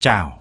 chao.